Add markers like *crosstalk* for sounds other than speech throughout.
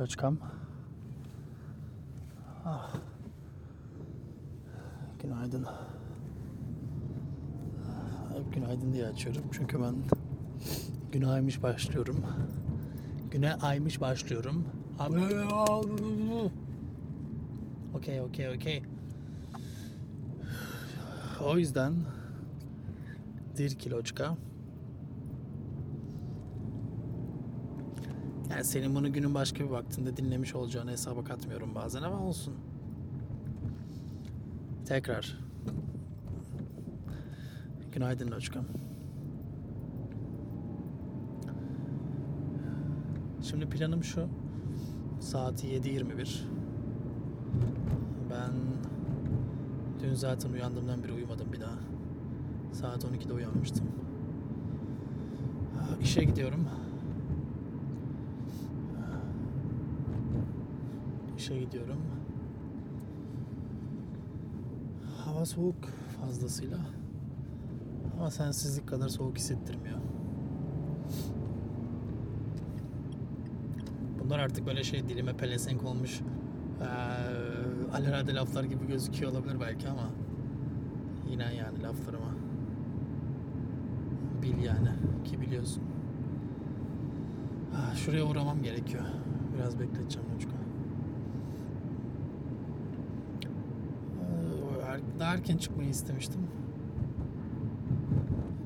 Loçkam. Ah. Günaydın. Hep günaydın diye açıyorum. Çünkü ben güne aymış başlıyorum. Güne aymış başlıyorum. Okey, okey, okey. O yüzden bir kiloçka. Yani senin bunu günün başka bir vaktinde dinlemiş olacağını hesaba katmıyorum bazen ama olsun. Tekrar. Günaydın Loçkam. Şimdi planım şu. Saat 7.21. Ben dün zaten uyandığımdan beri uyumadım bir daha. Saat 12'de uyanmıştım. İşe gidiyorum. İşe gidiyorum. Hava soğuk fazlasıyla. Ama sensizlik kadar soğuk hissettirmiyor. Bunlar artık böyle şey dilime pelesenk olmuş ee, alelade laflar gibi gözüküyor olabilir belki ama yine yani laflarıma bil yani ki biliyorsun. Ah, şuraya uğramam gerekiyor. Biraz bekleteceğim çocuk. Daha erken çıkmayı istemiştim.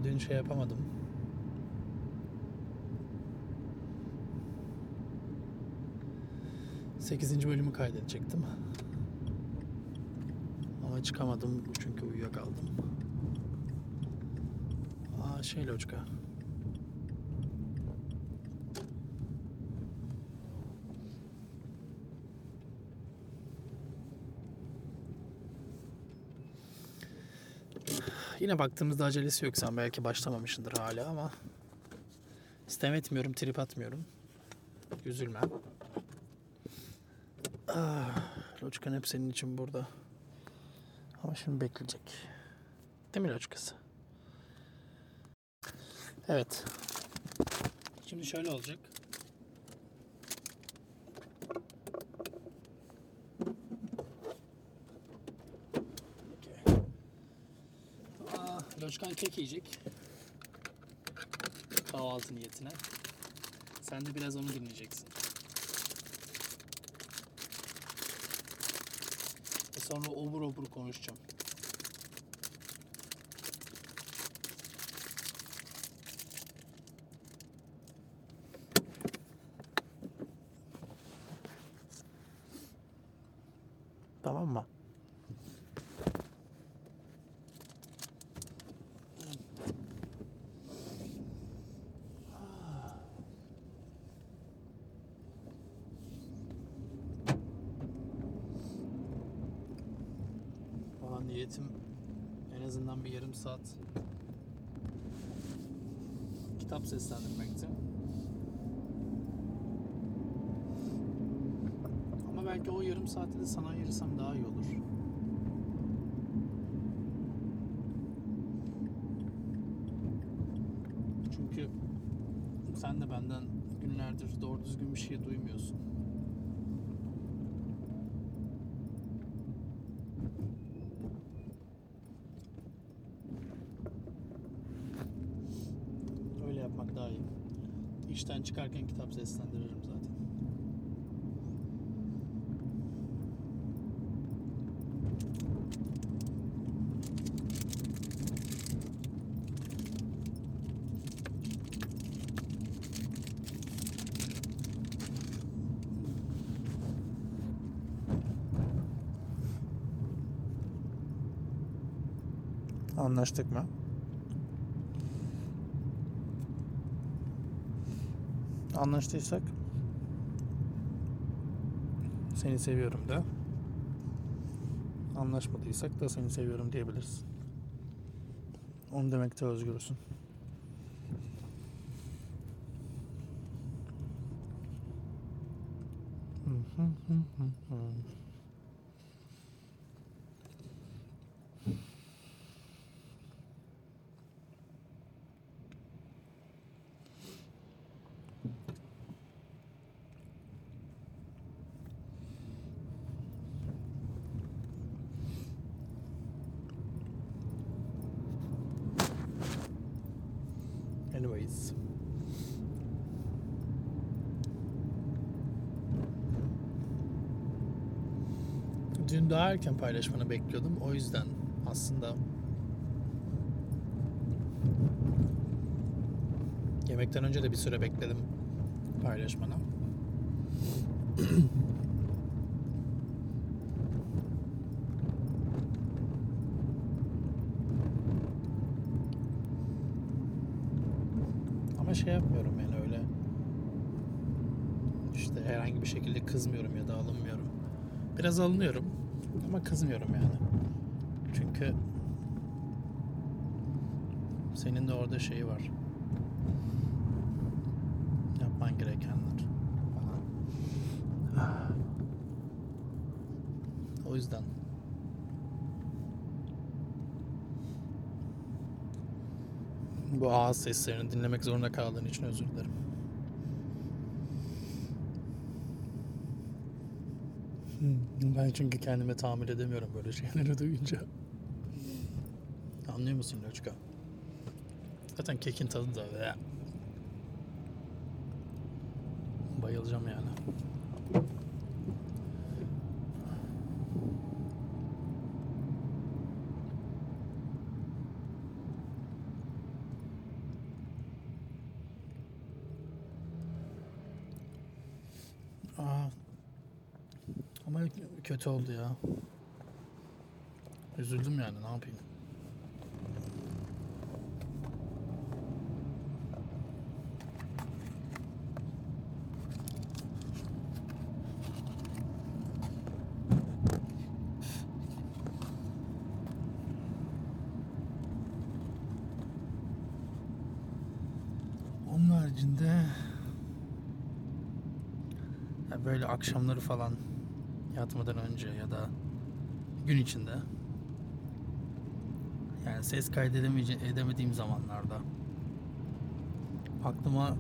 Dün şey yapamadım. Sekizinci bölümü kaydedecektim. Ama çıkamadım çünkü uyuyakaldım. Aa şey loçka. Yine baktığımızda acelesi yok. Sen belki başlamamışsındır hala ama istem etmiyorum, trip atmıyorum. Üzülme. Ah, Loçkan hep senin için burada. Ama şimdi bekleyecek. Değil mi Loçkası? Evet. Şimdi şöyle olacak. Loçkan kek yiyecek. Kahvaltı niyetine. Sen de biraz onu dinleyeceksin. Sonra obur obur konuşacağım. Tamam mı? Valla niyetim en azından bir yarım saat kitap seslendirmekti. Ama belki o yarım saati de sana ayırırsam daha iyi olur. Çünkü sen de benden günlerdir doğru düzgün bir şey duymuyorsun. Öyle yapmak daha iyi. İşten çıkarken kitap seslendiririm zaten. Anlaştık mı? Anlaştıysak seni seviyorum da anlaşmadıysak da seni seviyorum diyebiliriz. Onu demekte özgürsün. Hı Reis. Dün daha paylaşmanı bekliyordum. O yüzden aslında yemekten önce de bir süre bekledim paylaşmanı. *clears throat* Ama şey yapmıyorum yani öyle işte herhangi bir şekilde kızmıyorum ya da alınmıyorum. Biraz alınıyorum ama kızmıyorum yani. Çünkü senin de orada şeyi var. Yapman gerekenler. O yüzden bu ağız seslerini dinlemek zorunda kaldığın için özür dilerim. Hmm, Ben çünkü kendime tahammül edemiyorum böyle şeyleri duyunca. Anlıyor musun Loçka? Zaten kekin tadı da. Bayılacağım yani. Aa, ama kötü oldu ya. Üzüldüm yani ne yapayım. Onun haricinde böyle akşamları falan yatmadan önce ya da gün içinde yani ses kaydedemediğim zamanlarda aklıma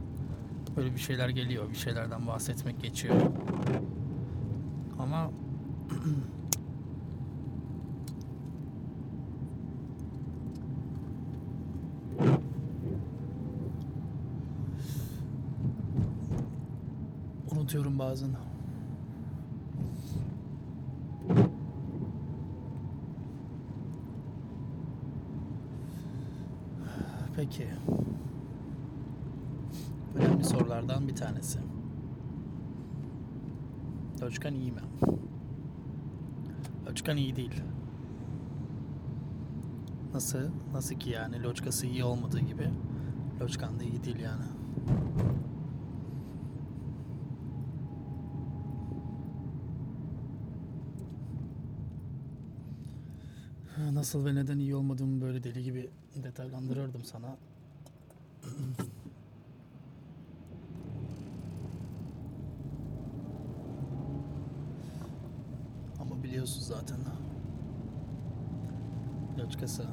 böyle bir şeyler geliyor, bir şeylerden bahsetmek geçiyor. Ama *clears throat* unutuyorum bazen. Peki. Önemli sorulardan bir tanesi. Loçkan iyi mi? Loçkan iyi değil. Nasıl? Nasıl ki yani? Loçkası iyi olmadığı gibi. Loçkan da iyi değil yani. Nasıl ve neden iyi olmadığımı böyle deli gibi detaylandırırdım sana. Ama biliyorsun zaten. Loçkası.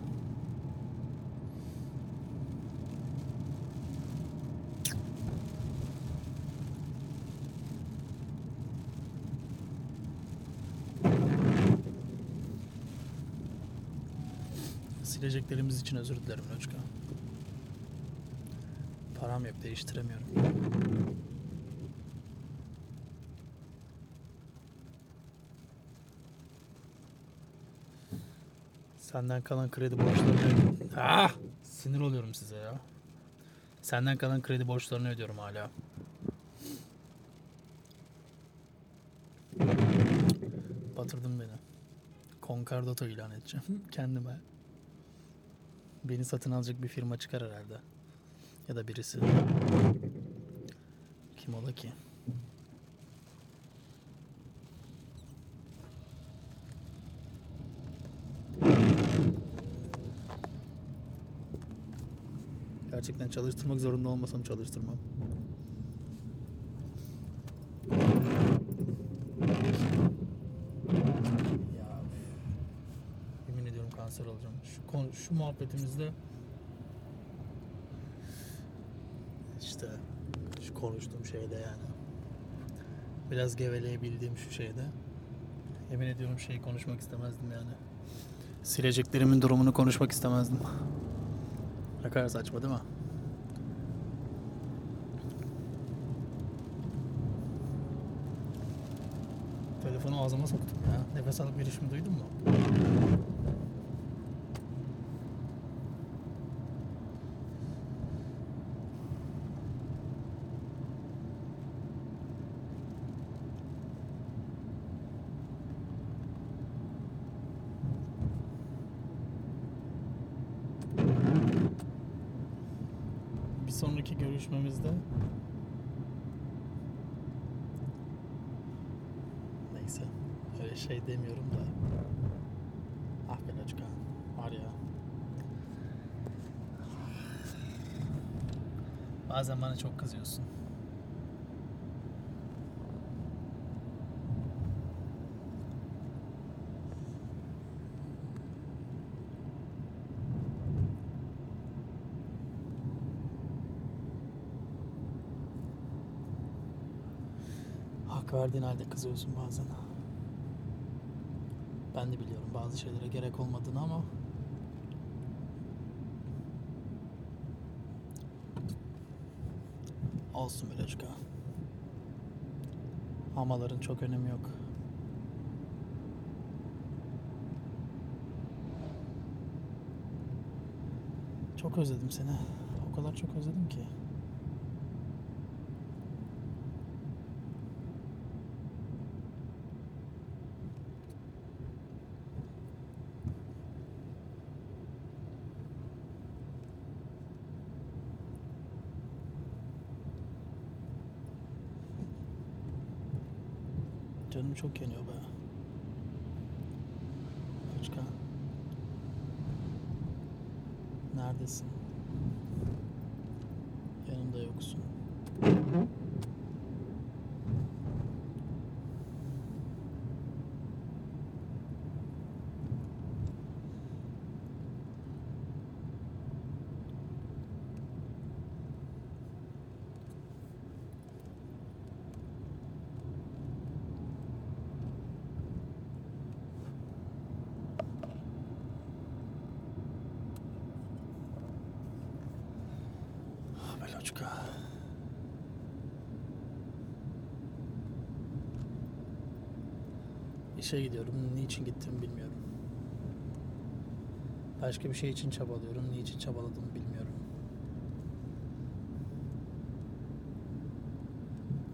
Sileceklerimiz için özür dilerim Loçka. Param yok değiştiremiyorum. Senden kalan kredi borçlarını... Ah! Sinir oluyorum size ya. Senden kalan kredi borçlarını ödüyorum hala. Batırdın beni. Concordato ilan edeceğim *laughs* kendime. Beni satın alacak bir firma çıkar herhalde. Ya da birisi. Kim ola ki? Gerçekten çalıştırmak zorunda olmasam çalıştırmam. şu muhabbetimizde işte şu konuştuğum şeyde yani biraz geveleyebildiğim şu şeyde yemin ediyorum şeyi konuşmak istemezdim yani sileceklerimin durumunu konuşmak istemezdim ne kadar saçma değil mi? Telefonu ağzıma soktum ya. Nefes alıp verişimi duydun mu? Bana çok kızıyorsun. Hak verdiğin halde kızıyorsun bazen. Ben de biliyorum bazı şeylere gerek olmadığını ama olsun be Loçka. Amaların çok önemi yok. Çok özledim seni. O kadar çok özledim ki. Kenya. Loçka. İşe gidiyorum. Niçin gittiğimi bilmiyorum. Başka bir şey için çabalıyorum. Niçin çabaladığımı bilmiyorum.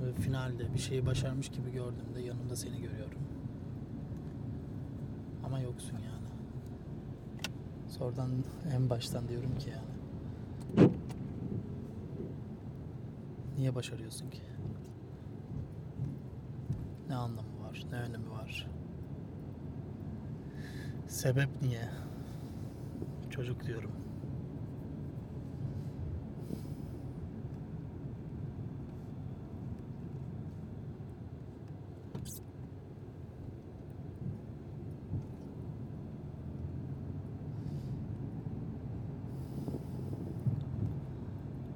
Ve finalde bir şeyi başarmış gibi gördüğümde yanımda seni görüyorum. Ama yoksun yani. Sonradan en baştan diyorum ki yani. Niye başarıyorsun ki? Ne anlamı var? Ne önemi var? Sebep niye? Çocuk diyorum.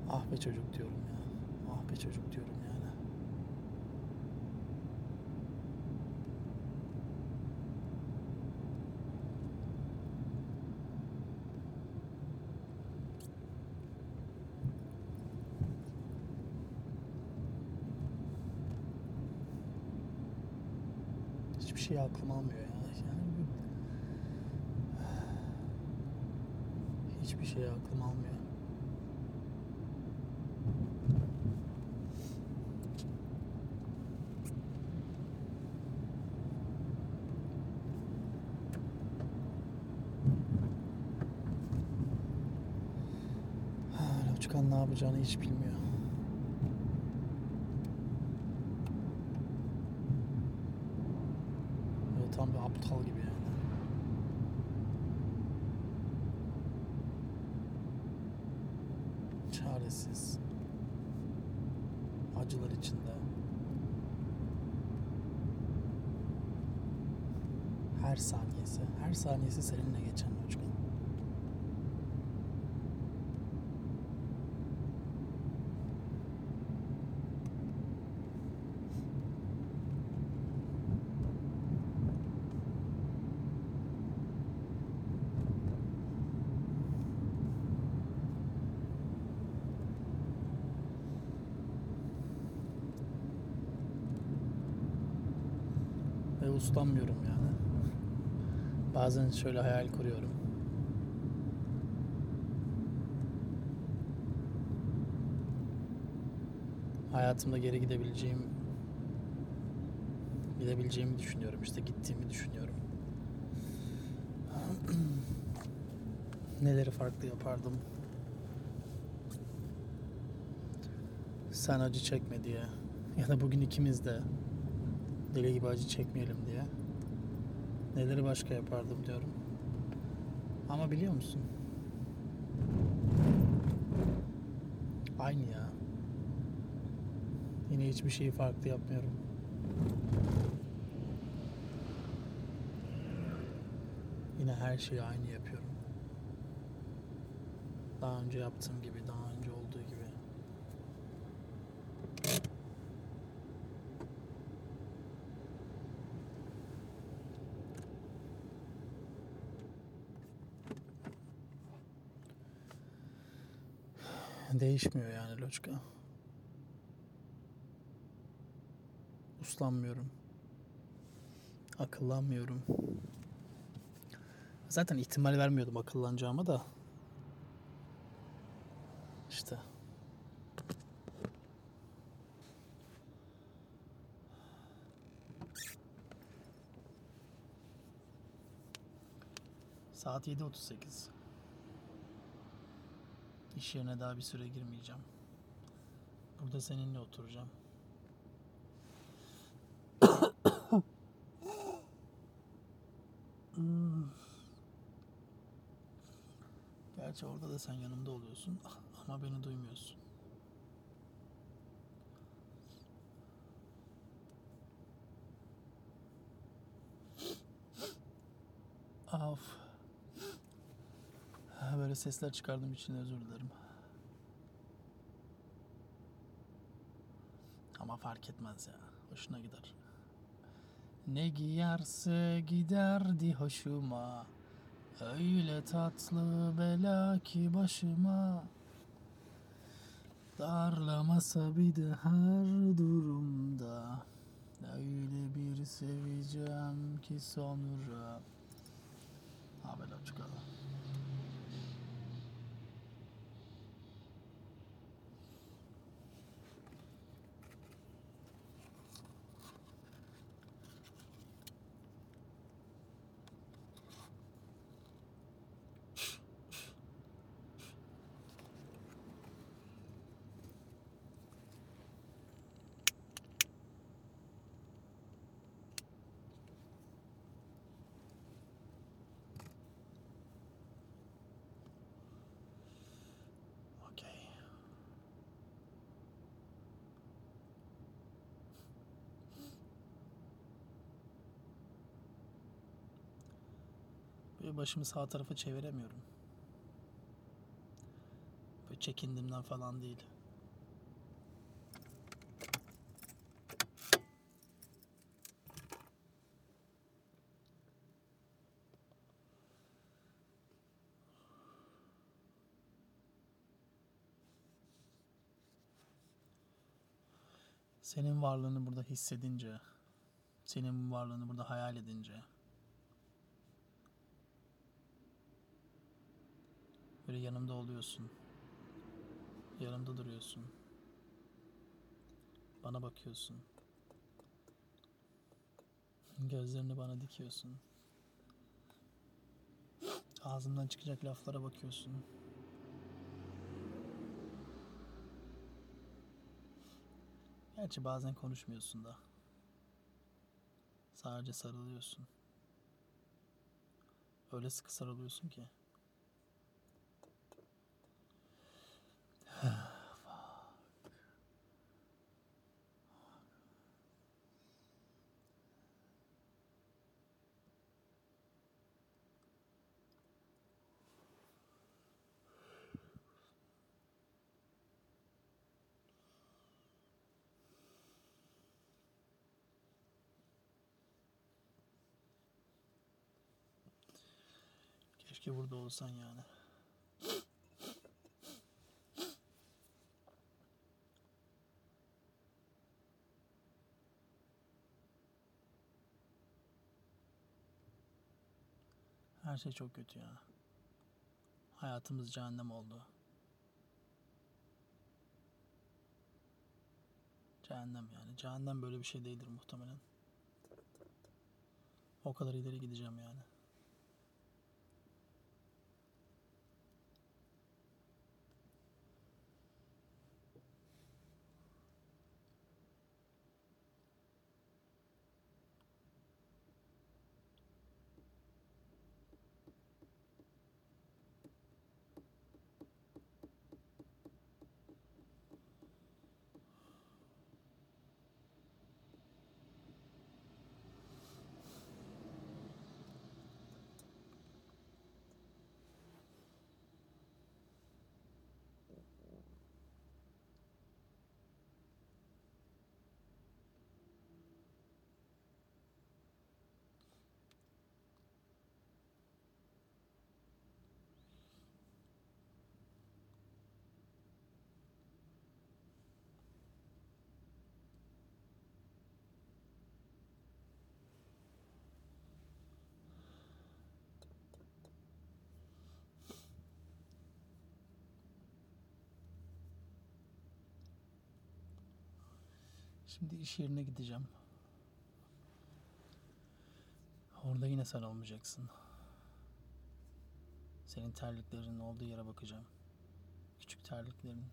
Ah be çocuk diyorum ya. Ah be çocuk diyorum yani. Hiçbir şey aklım almıyor ya. Yani hiçbir şey aklım almıyor. Loçkan ne yapacağını hiç bilmiyor. Uslanmıyorum yani. Bazen şöyle hayal kuruyorum. Hayatımda geri gidebileceğim gidebileceğimi düşünüyorum. İşte gittiğimi düşünüyorum. *clears throat* Neleri farklı yapardım? Sen acı çekme diye. Ya da bugün ikimiz de deli gibi acı çekmeyelim diye. Neleri başka yapardım diyorum. Ama biliyor musun? Aynı ya. Yine hiçbir şeyi farklı yapmıyorum. Yine her şeyi aynı yapıyorum. Daha önce yaptığım gibi, daha önce olduğu gibi. Değişmiyor yani Loçka. Uslanmıyorum. Akıllanmıyorum. Zaten ihtimal vermiyordum akıllanacağıma da. İşte. Saat 7.38. İş yerine daha bir süre girmeyeceğim. Burada seninle oturacağım. *coughs* Gerçi orada da sen yanımda oluyorsun *laughs* ama beni duymuyorsun. Of. Böyle sesler çıkardığım için özür dilerim. Ama fark etmez ya. Hoşuna gider. Ne giyerse giderdi hoşuma. Öyle tatlı bela ki başıma. Darlamasa bir de her durumda. Öyle bir seveceğim ki sonra. Haber açık Başımı sağ tarafa çeviremiyorum. Böyle çekindiğimden falan değil. Senin varlığını burada hissedince, senin varlığını burada hayal edince böyle yanımda oluyorsun. Yanımda duruyorsun. Bana bakıyorsun. Gözlerini bana dikiyorsun. Ağzımdan çıkacak laflara bakıyorsun. Gerçi bazen konuşmuyorsun da. Sadece sarılıyorsun. Öyle sıkı sarılıyorsun ki. Keşke burada olsan yani. Her şey çok kötü ya. Hayatımız cehennem oldu. Cehennem yani. Cehennem böyle bir şey değildir muhtemelen. O kadar ileri gideceğim yani. Şimdi iş yerine gideceğim. Orada yine sen olmayacaksın. Senin terliklerinin olduğu yere bakacağım. Küçük terliklerin.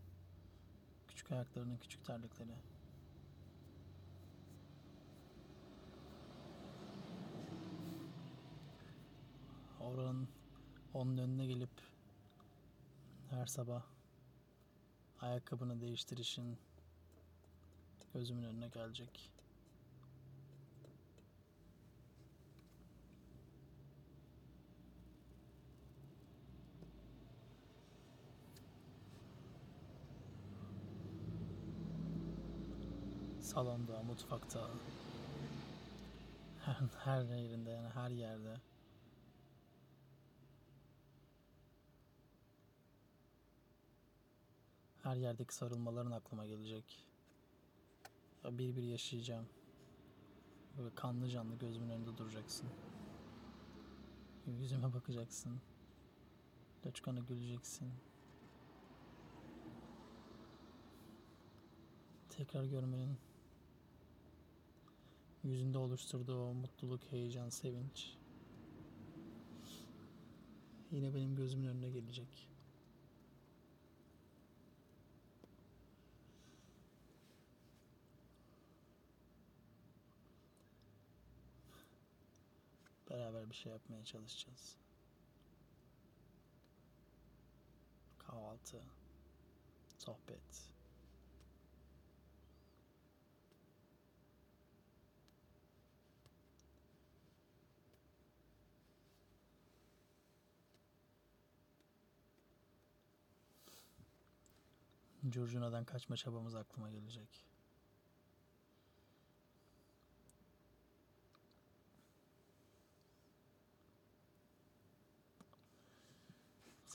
Küçük ayaklarının küçük terlikleri. Oranın onun önüne gelip her sabah ayakkabını değiştirişin gözümün önüne gelecek. Salonda, mutfakta, *laughs* her, yerinde yani her yerde. Her yerdeki sarılmaların aklıma gelecek. Bir bir yaşayacağım. Böyle kanlı canlı gözümün önünde duracaksın. Yüzüme bakacaksın. Loçkana güleceksin. Tekrar görmenin yüzünde oluşturduğu o mutluluk, heyecan, sevinç yine benim gözümün önüne gelecek. Beraber bir şey yapmaya çalışacağız. Kahvaltı, sohbet. Curcuna'dan kaçma çabamız aklıma gelecek.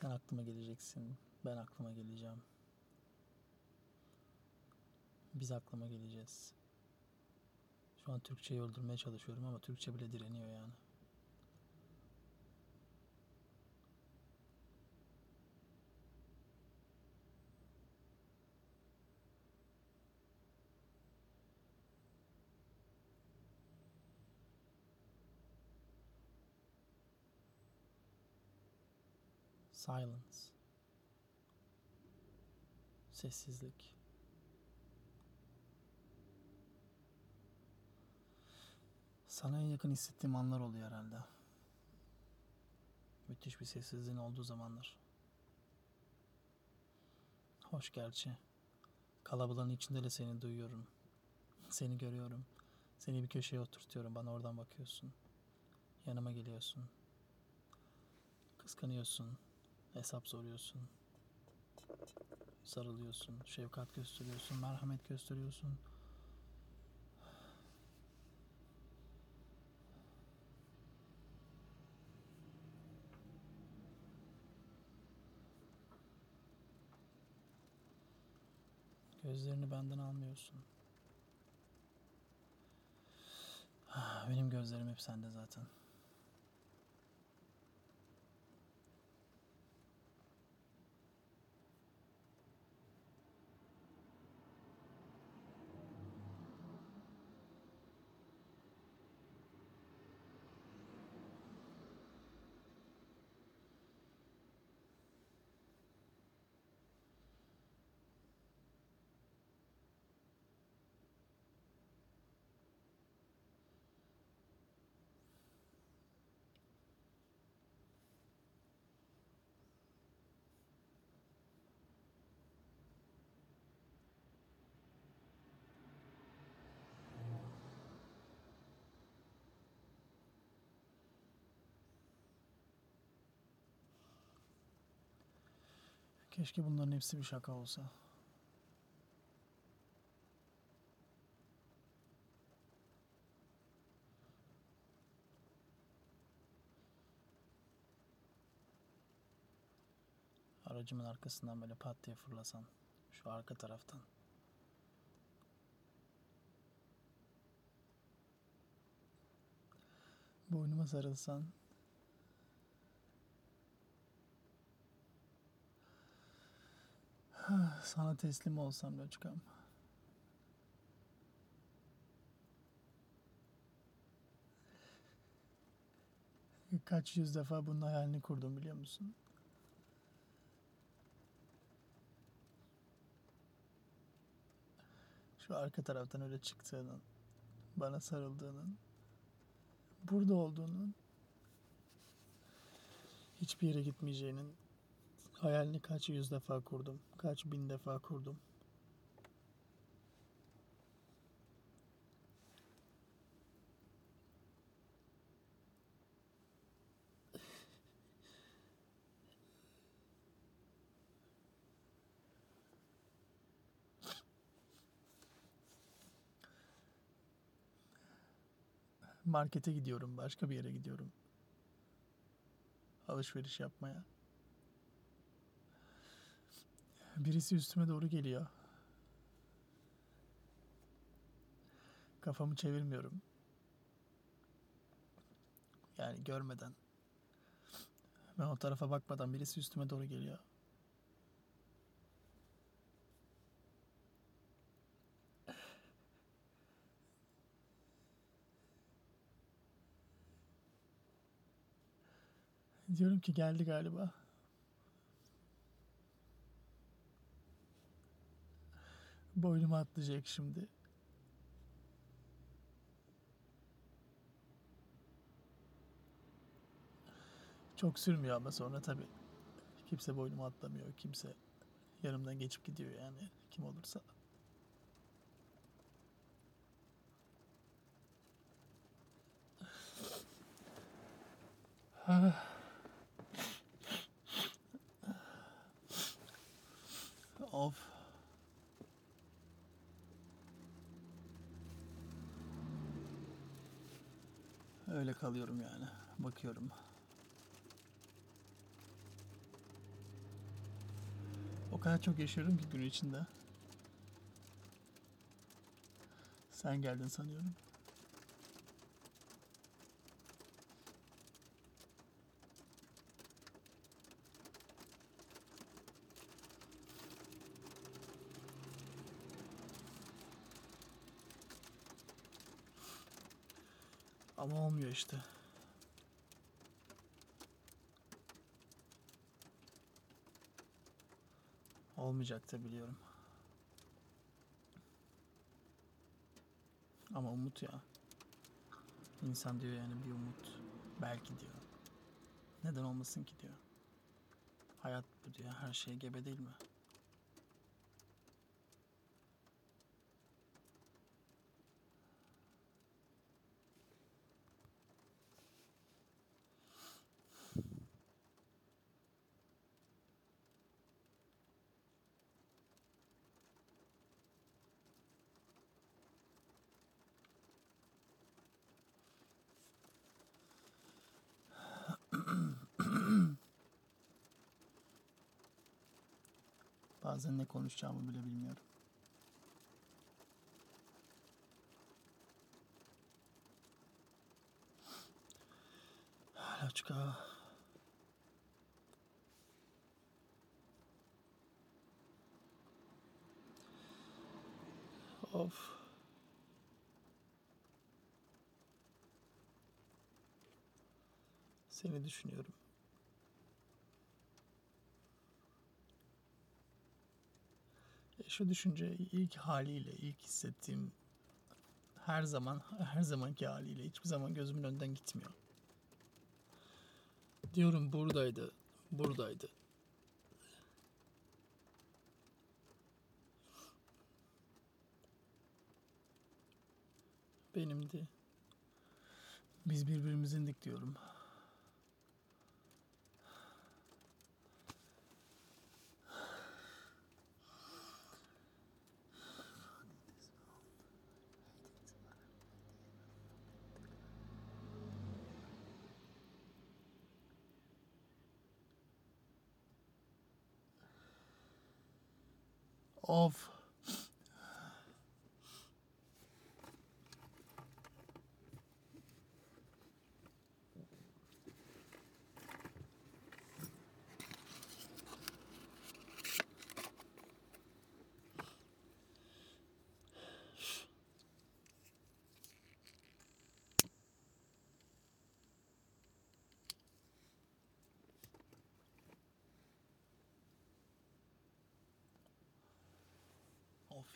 Sen aklıma geleceksin. Ben aklıma geleceğim. Biz aklıma geleceğiz. Şu an Türkçeyi öldürmeye çalışıyorum ama Türkçe bile direniyor yani. Silence. Sessizlik. Sana en yakın hissettiğim anlar oluyor herhalde. Müthiş bir sessizliğin olduğu zamanlar. Hoş gerçi. Kalabalığın içinde de seni duyuyorum. Seni görüyorum. Seni bir köşeye oturtuyorum. Bana oradan bakıyorsun. Yanıma geliyorsun. Kıskanıyorsun. Hesap soruyorsun. Sarılıyorsun. Şefkat gösteriyorsun. Merhamet gösteriyorsun. Gözlerini benden almıyorsun. Ah, Benim gözlerim hep sende zaten. Keşke bunların hepsi bir şaka olsa. Aracımın arkasından böyle pat diye fırlasan. Şu arka taraftan. Boynuma sarılsan. Sana teslim olsam Loçkam. Kaç yüz defa bunun hayalini kurdum biliyor musun? Şu arka taraftan öyle çıktığının, bana sarıldığının, burada olduğunun, hiçbir yere gitmeyeceğinin hayalini kaç yüz defa kurdum, kaç bin defa kurdum. Markete gidiyorum, başka bir yere gidiyorum. Alışveriş yapmaya. Birisi üstüme doğru geliyor. Kafamı çevirmiyorum. Yani görmeden. Ben o tarafa bakmadan birisi üstüme doğru geliyor. Diyorum ki geldi galiba. Boynuma atlayacak şimdi. Çok sürmüyor ama sonra tabii. Kimse boynuma atlamıyor. Kimse yanımdan geçip gidiyor yani. Kim olursa. Of. Öyle kalıyorum yani. Bakıyorum. O kadar çok yaşıyorum ki gün içinde. Sen geldin sanıyorum. Ama olmuyor işte. Olmayacak da biliyorum. Ama umut ya. İnsan diyor yani bir umut. Belki diyor. Neden olmasın ki diyor. Hayat bu diyor. Her şey gebe değil mi? Bazen ne konuşacağımı bile bilmiyorum. Laçka. Of. Seni düşünüyorum. Şu düşünce ilk haliyle, ilk hissettiğim her zaman, her zamanki haliyle hiçbir zaman gözümün önünden gitmiyor. Diyorum buradaydı, buradaydı. Benimdi. Biz birbirimizindik diyorum. Of.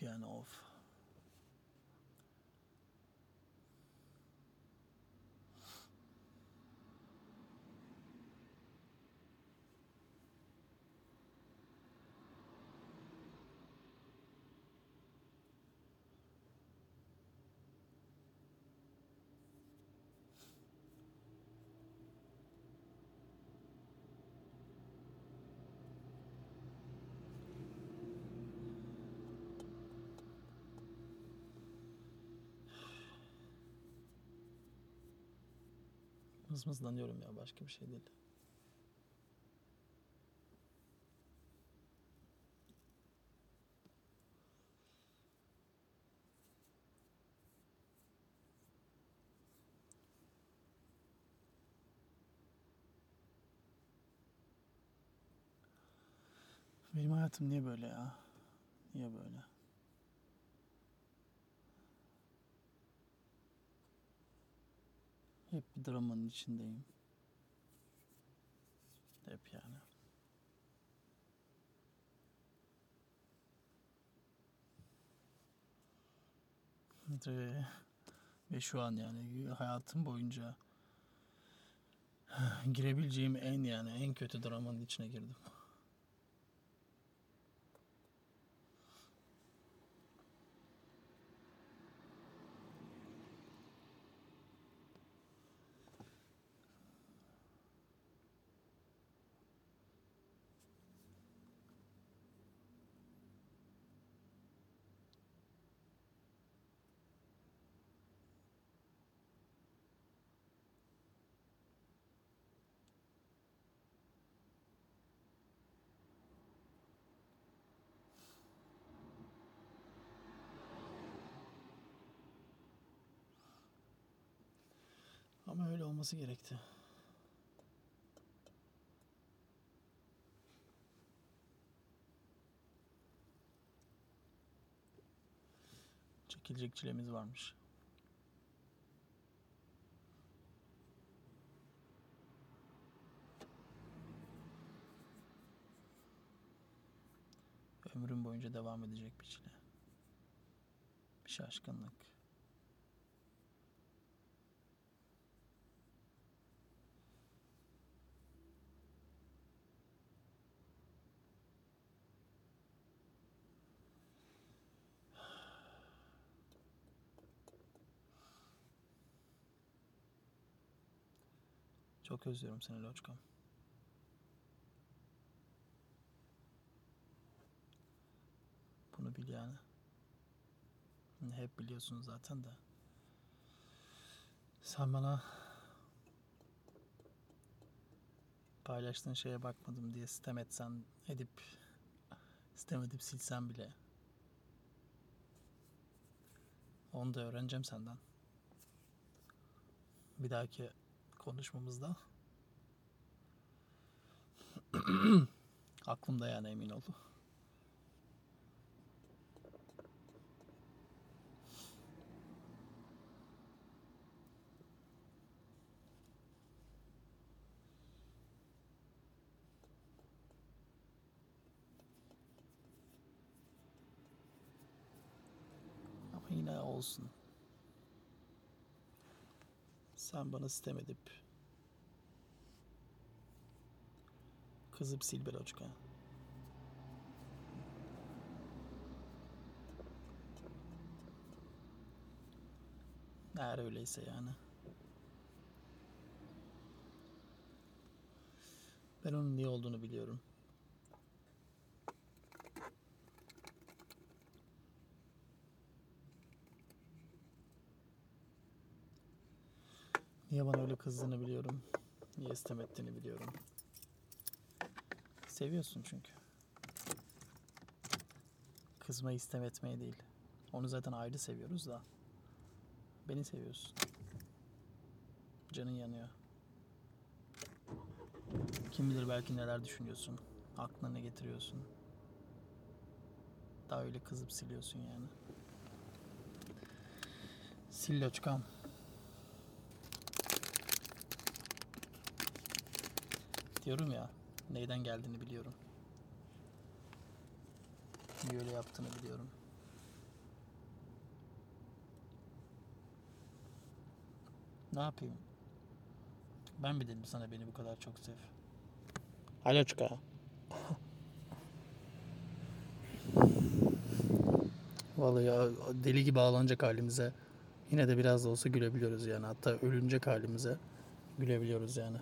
Of yani Mızmızlanıyorum ya başka bir şey değil. Benim hayatım niye böyle ya? Niye böyle? Hep bir dramanın içindeyim. Hep yani. Ve, ve şu an yani hayatım boyunca girebileceğim en yani en kötü dramanın içine girdim. Ama öyle olması gerekti. Çekilecek çilemiz varmış. Ömrüm boyunca devam edecek bir çile. Bir şaşkınlık. Çok özlüyorum seni Loçkam. Bunu bil yani. Hep biliyorsun zaten de. Sen bana paylaştığın şeye bakmadım diye sitem etsen edip sitem edip silsen bile onu da öğreneceğim senden. Bir dahaki konuşmamızda *clears throat* aklımda yani emin ol. Ama yine olsun. Sen bana sitem edip sil Beloçka. Eğer öyleyse yani. Ben onun niye olduğunu biliyorum. Niye bana öyle kızdığını biliyorum. Niye istem ettiğini biliyorum. Seviyorsun çünkü. Kızmayı istem etmeye değil. Onu zaten ayrı seviyoruz da. Beni seviyorsun. Canın yanıyor. Kim bilir belki neler düşünüyorsun. Aklına ne getiriyorsun. Daha öyle kızıp siliyorsun yani. Sil loçkam. Diyorum ya, neyden geldiğini biliyorum. Niye öyle yaptığını biliyorum. Ne yapayım? Ben mi dedim sana beni bu kadar çok sev? Alo çıka. Vallahi ya deli gibi ağlanacak halimize yine de biraz da olsa gülebiliyoruz yani. Hatta ölünecek halimize gülebiliyoruz yani.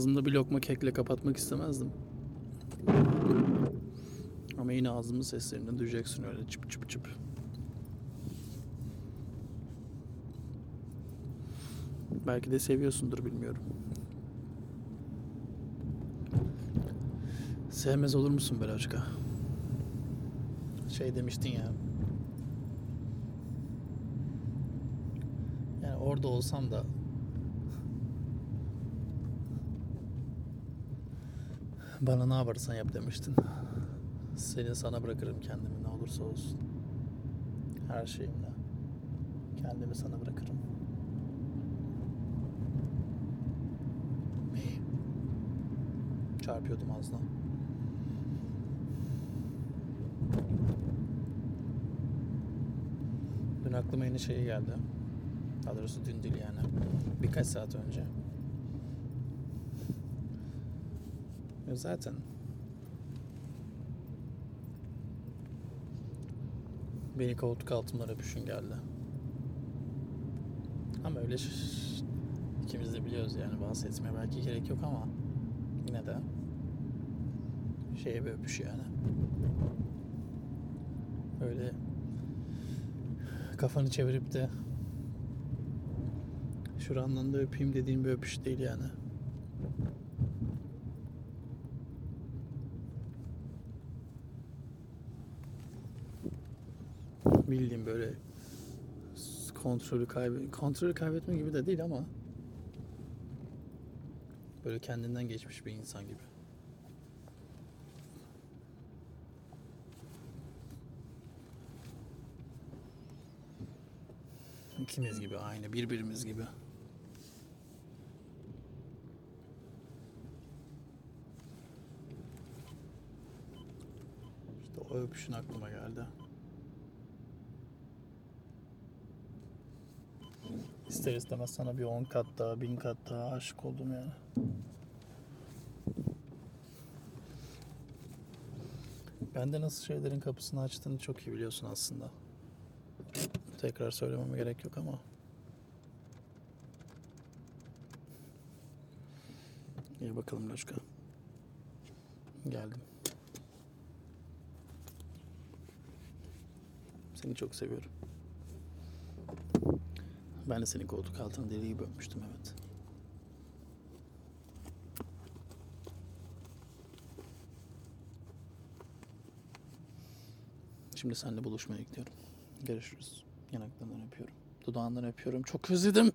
Ağzımda bir lokma kekle kapatmak istemezdim. Ama yine ağzımın seslerini duyacaksın öyle çıp çıp çıp. Belki de seviyorsundur bilmiyorum. Sevmez olur musun Beloçka? Şey demiştin ya. Yani orada olsam da Bana ne yaparsan yap demiştin. Seni sana bırakırım kendimi ne olursa olsun. Her şeyimle. Kendimi sana bırakırım. Çarpıyordum daha. Dün aklıma yeni şey geldi. Daha doğrusu dün değil yani. Birkaç saat önce. Ya zaten beni koltuk altımdan öpüşün geldi. Ama öyle ikimiz de biliyoruz yani bahsetmeye belki gerek yok ama yine de şeye bir öpüş yani. Öyle kafanı çevirip de şurandan da öpeyim dediğim bir öpüş değil yani. Kontrolü kaybe kontrolü kaybetme gibi de değil ama böyle kendinden geçmiş bir insan gibi. İkimiz gibi aynı birbirimiz gibi. İşte o öpüşün aklıma geldi. İster istemez sana bir 10 kat daha, 1000 kat daha aşık oldum yani. Ben de nasıl şeylerin kapısını açtığını çok iyi biliyorsun aslında. Tekrar söylememe gerek yok ama. İyi bakalım Loşka. Geldim. Seni çok seviyorum. Ben de senin koltuk altını deli gibi öpmüştüm evet. Şimdi seninle buluşmaya gidiyorum. Görüşürüz. Yanaklarından öpüyorum. Dudağından öpüyorum. Çok özledim.